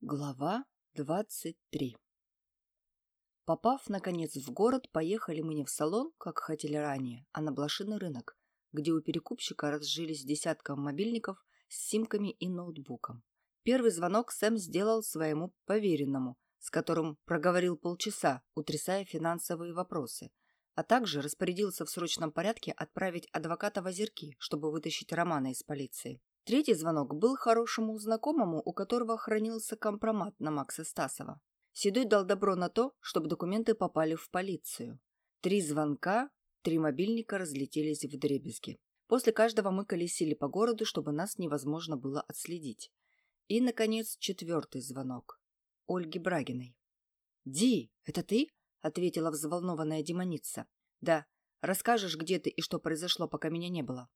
Глава 23 Попав, наконец, в город, поехали мы не в салон, как хотели ранее, а на блошиный рынок, где у перекупщика разжились десятком мобильников с симками и ноутбуком. Первый звонок Сэм сделал своему поверенному, с которым проговорил полчаса, утрясая финансовые вопросы, а также распорядился в срочном порядке отправить адвоката в озерки, чтобы вытащить Романа из полиции. Третий звонок был хорошему знакомому, у которого хранился компромат на Макса Стасова. Седой дал добро на то, чтобы документы попали в полицию. Три звонка, три мобильника разлетелись в дребезги. После каждого мы колесили по городу, чтобы нас невозможно было отследить. И, наконец, четвертый звонок. Ольги Брагиной. «Ди, это ты?» — ответила взволнованная демоница. «Да. Расскажешь, где ты и что произошло, пока меня не было?»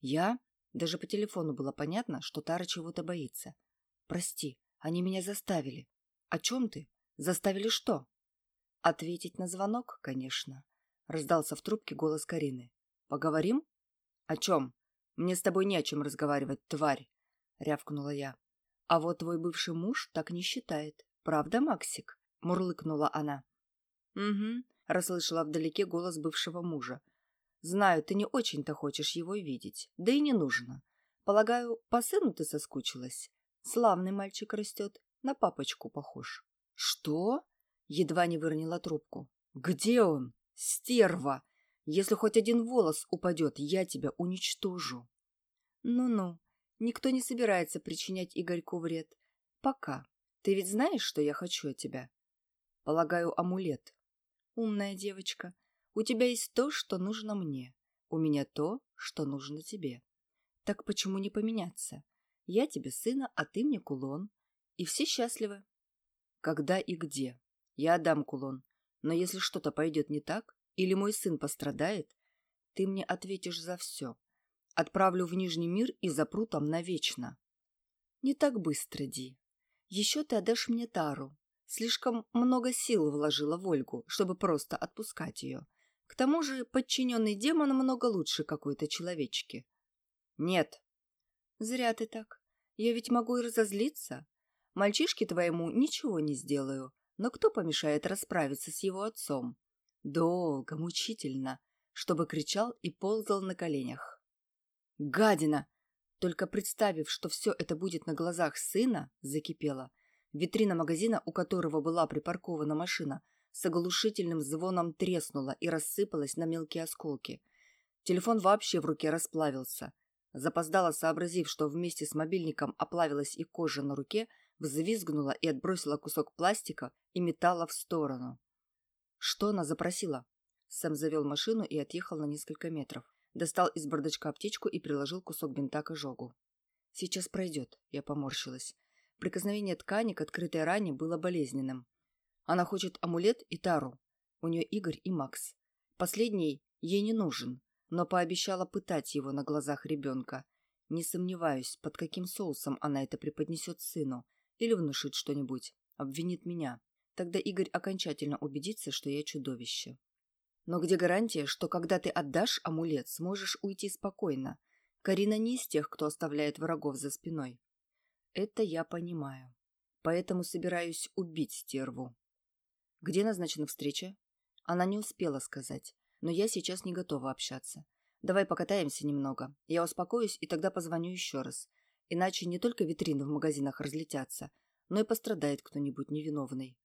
«Я? Даже по телефону было понятно, что Тара чего-то боится. «Прости, они меня заставили». «О чем ты? Заставили что?» «Ответить на звонок, конечно», — раздался в трубке голос Карины. «Поговорим?» «О чем? Мне с тобой не о чем разговаривать, тварь», — рявкнула я. «А вот твой бывший муж так не считает. Правда, Максик?» — мурлыкнула она. «Угу», — расслышала вдалеке голос бывшего мужа. Знаю, ты не очень-то хочешь его видеть. Да и не нужно. Полагаю, по сыну ты соскучилась? Славный мальчик растет. На папочку похож. Что? Едва не выронила трубку. Где он? Стерва! Если хоть один волос упадет, я тебя уничтожу. Ну-ну, никто не собирается причинять Игорьку вред. Пока. Ты ведь знаешь, что я хочу от тебя? Полагаю, амулет. Умная девочка. У тебя есть то, что нужно мне. У меня то, что нужно тебе. Так почему не поменяться? Я тебе сына, а ты мне кулон. И все счастливы. Когда и где? Я отдам кулон. Но если что-то пойдет не так, или мой сын пострадает, ты мне ответишь за все. Отправлю в Нижний мир и запру там навечно. Не так быстро, Ди. Еще ты отдашь мне Тару. Слишком много сил вложила в Ольгу, чтобы просто отпускать ее. К тому же подчиненный демон много лучше какой-то человечки. Нет. Зря ты так. Я ведь могу и разозлиться. Мальчишке твоему ничего не сделаю, но кто помешает расправиться с его отцом? Долго, мучительно, чтобы кричал и ползал на коленях. Гадина! Только представив, что все это будет на глазах сына, закипела. Витрина магазина, у которого была припаркована машина, с оглушительным звоном треснула и рассыпалась на мелкие осколки. Телефон вообще в руке расплавился. Запоздала, сообразив, что вместе с мобильником оплавилась и кожа на руке, взвизгнула и отбросила кусок пластика и металла в сторону. Что она запросила? Сэм завел машину и отъехал на несколько метров. Достал из бардачка аптечку и приложил кусок бинта к ожогу. «Сейчас пройдет», — я поморщилась. Прикосновение ткани к открытой ране было болезненным. Она хочет амулет и тару. У нее Игорь и Макс. Последний ей не нужен, но пообещала пытать его на глазах ребенка. Не сомневаюсь, под каким соусом она это преподнесет сыну. Или внушит что-нибудь. Обвинит меня. Тогда Игорь окончательно убедится, что я чудовище. Но где гарантия, что когда ты отдашь амулет, сможешь уйти спокойно? Карина не из тех, кто оставляет врагов за спиной. Это я понимаю. Поэтому собираюсь убить стерву. Где назначена встреча? Она не успела сказать, но я сейчас не готова общаться. Давай покатаемся немного. Я успокоюсь и тогда позвоню еще раз. Иначе не только витрины в магазинах разлетятся, но и пострадает кто-нибудь невиновный.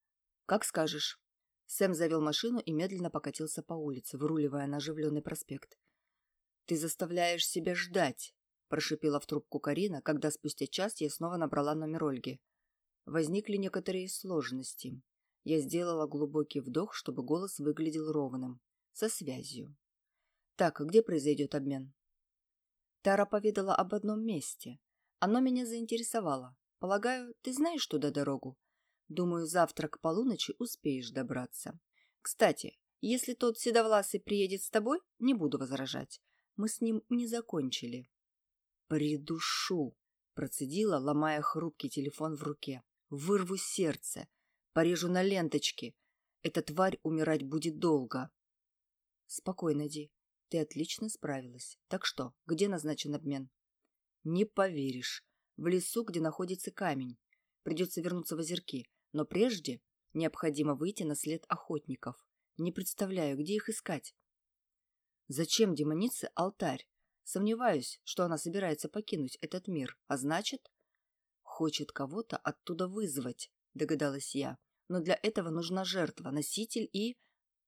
Как скажешь. Сэм завел машину и медленно покатился по улице, выруливая на оживленный проспект. «Ты заставляешь себя ждать», – прошипела в трубку Карина, когда спустя час я снова набрала номер Ольги. Возникли некоторые сложности. Я сделала глубокий вдох, чтобы голос выглядел ровным. Со связью. Так, где произойдет обмен? Тара поведала об одном месте. Оно меня заинтересовало. Полагаю, ты знаешь туда дорогу? Думаю, завтра к полуночи успеешь добраться. Кстати, если тот седовласый приедет с тобой, не буду возражать. Мы с ним не закончили. Придушу, процедила, ломая хрупкий телефон в руке. Вырву сердце. Порежу на ленточки. Эта тварь умирать будет долго. Спокойно, Ди. Ты отлично справилась. Так что, где назначен обмен? Не поверишь. В лесу, где находится камень. придется вернуться в озерки, но прежде необходимо выйти на след охотников. Не представляю, где их искать. Зачем демонице алтарь? Сомневаюсь, что она собирается покинуть этот мир, а значит, хочет кого-то оттуда вызвать, догадалась я. Но для этого нужна жертва, носитель и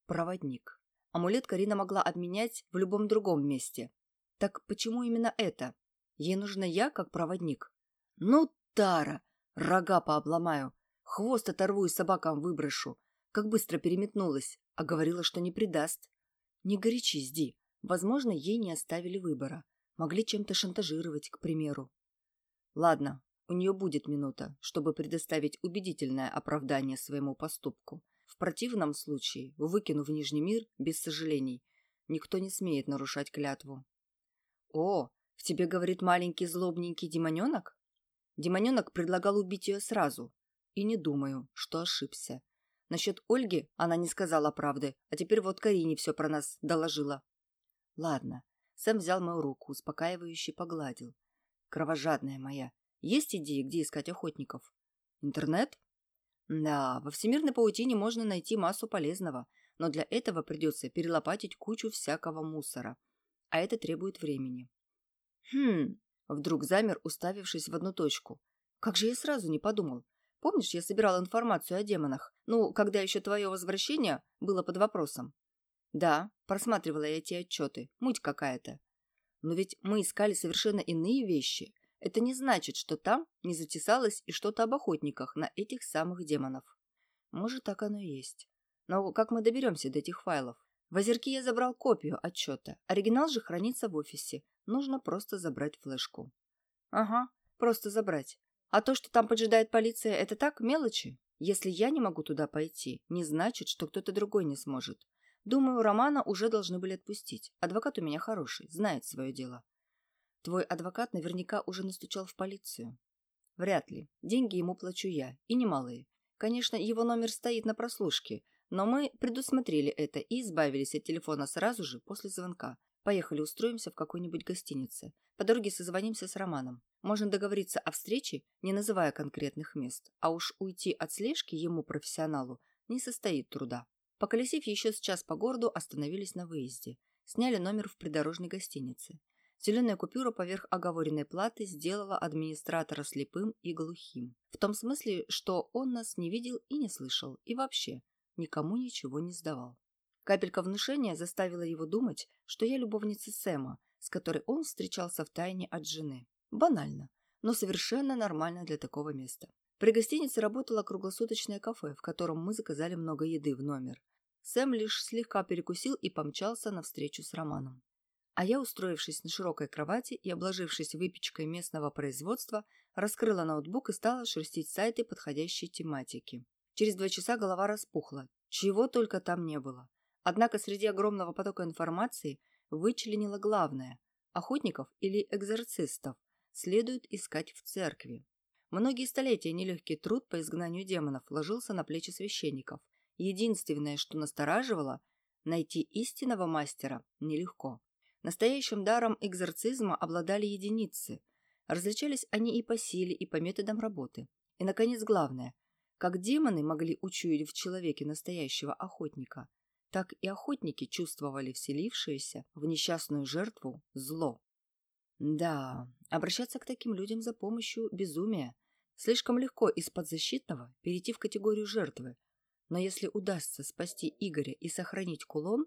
проводник. Амулет Карина могла обменять в любом другом месте. Так почему именно это? Ей нужна я как проводник. Ну, Тара, рога пообломаю, хвост оторву и собакам выброшу. Как быстро переметнулась, а говорила, что не предаст. Не горячись, Ди. Возможно, ей не оставили выбора. Могли чем-то шантажировать, к примеру. Ладно, у нее будет минута, чтобы предоставить убедительное оправдание своему поступку. В противном случае выкину в Нижний мир без сожалений. Никто не смеет нарушать клятву. «О, в тебе говорит маленький злобненький демоненок?» Демоненок предлагал убить ее сразу. И не думаю, что ошибся. Насчет Ольги она не сказала правды, а теперь вот Карине все про нас доложила. Ладно. Сэм взял мою руку, успокаивающе погладил. Кровожадная моя. Есть идеи, где искать охотников? Интернет? Да, во всемирной паутине можно найти массу полезного, но для этого придется перелопатить кучу всякого мусора. А это требует времени. Хм, вдруг замер, уставившись в одну точку. Как же я сразу не подумал. Помнишь, я собирал информацию о демонах? Ну, когда еще твое возвращение было под вопросом. Да, просматривала я эти отчеты. Муть какая-то. Но ведь мы искали совершенно иные вещи. Это не значит, что там не затесалось и что-то об охотниках на этих самых демонов. Может, так оно и есть. Но как мы доберемся до этих файлов? В озерке я забрал копию отчета. Оригинал же хранится в офисе. Нужно просто забрать флешку. Ага, просто забрать. А то, что там поджидает полиция, это так, мелочи? Если я не могу туда пойти, не значит, что кто-то другой не сможет. Думаю, Романа уже должны были отпустить. Адвокат у меня хороший, знает свое дело. Твой адвокат наверняка уже настучал в полицию. Вряд ли. Деньги ему плачу я, и немалые. Конечно, его номер стоит на прослушке, но мы предусмотрели это и избавились от телефона сразу же после звонка. Поехали устроимся в какой-нибудь гостинице. По дороге созвонимся с Романом. Можно договориться о встрече, не называя конкретных мест. А уж уйти от слежки ему, профессионалу, не состоит труда. Поколесив еще с час по городу, остановились на выезде. Сняли номер в придорожной гостинице. Зеленая купюра поверх оговоренной платы сделала администратора слепым и глухим. В том смысле, что он нас не видел и не слышал, и вообще никому ничего не сдавал. Капелька внушения заставила его думать, что я любовница Сэма, с которой он встречался в тайне от жены. Банально, но совершенно нормально для такого места. При гостинице работало круглосуточное кафе, в котором мы заказали много еды в номер. Сэм лишь слегка перекусил и помчался навстречу с Романом. А я, устроившись на широкой кровати и обложившись выпечкой местного производства, раскрыла ноутбук и стала шерстить сайты подходящей тематики. Через два часа голова распухла, чего только там не было. Однако среди огромного потока информации вычленила главное – охотников или экзорцистов следует искать в церкви. Многие столетия нелегкий труд по изгнанию демонов ложился на плечи священников. Единственное, что настораживало, найти истинного мастера нелегко. Настоящим даром экзорцизма обладали единицы. Различались они и по силе, и по методам работы. И, наконец, главное, как демоны могли учуять в человеке настоящего охотника, так и охотники чувствовали вселившееся в несчастную жертву зло. Да, обращаться к таким людям за помощью – безумие. Слишком легко из подзащитного перейти в категорию жертвы, но если удастся спасти Игоря и сохранить кулон,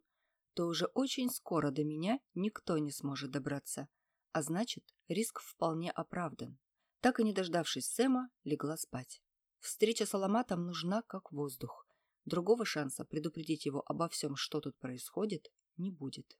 то уже очень скоро до меня никто не сможет добраться. А значит, риск вполне оправдан. Так и не дождавшись Сэма, легла спать. Встреча с Аламатом нужна как воздух. Другого шанса предупредить его обо всем, что тут происходит, не будет.